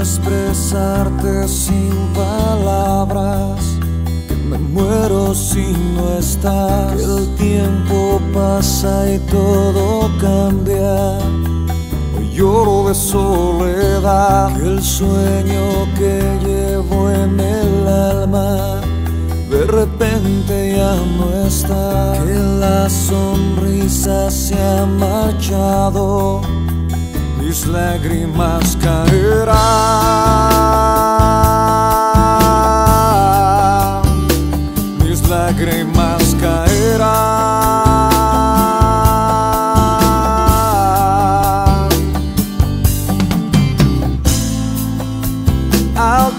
expresarte sin palabras. Que me muero si no estás. Que el tiempo pasa y todo cambia. Hoy lloro de soledad. Que el sueño que llevo en el alma de repente ya no está. Que la sonrisa se ha marchado mis lágrimas caerán, mis lágrimas caerán. Al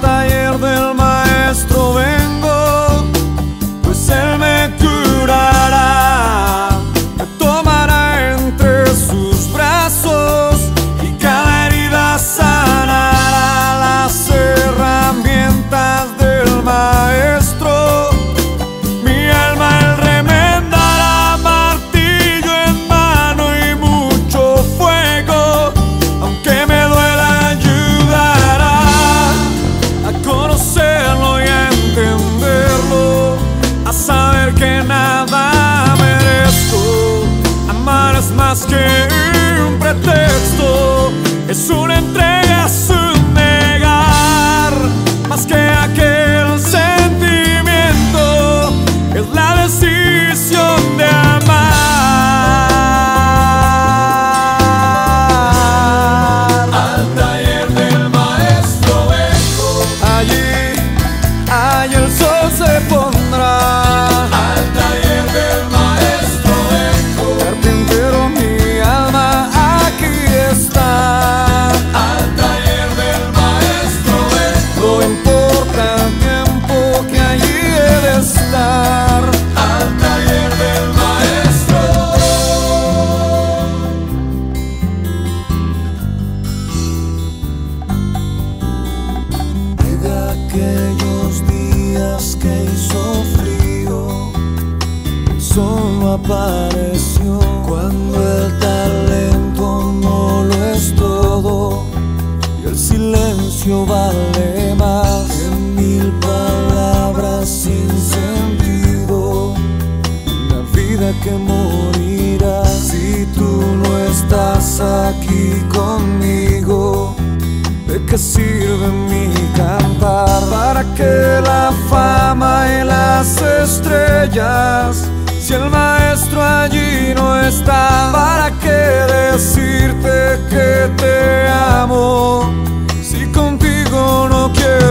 Amar es solo apareció cuando el talento no lo es todo y el silencio vale más que mil palabras sin sentido. Una vida que morirá si tú no estás aquí conmigo. ¿De qué sirve mi cantar? ¿Para que la fama y las estrellas? Si el maestro allí no está, ¿para qué decirte que te amo? Si contigo no quiero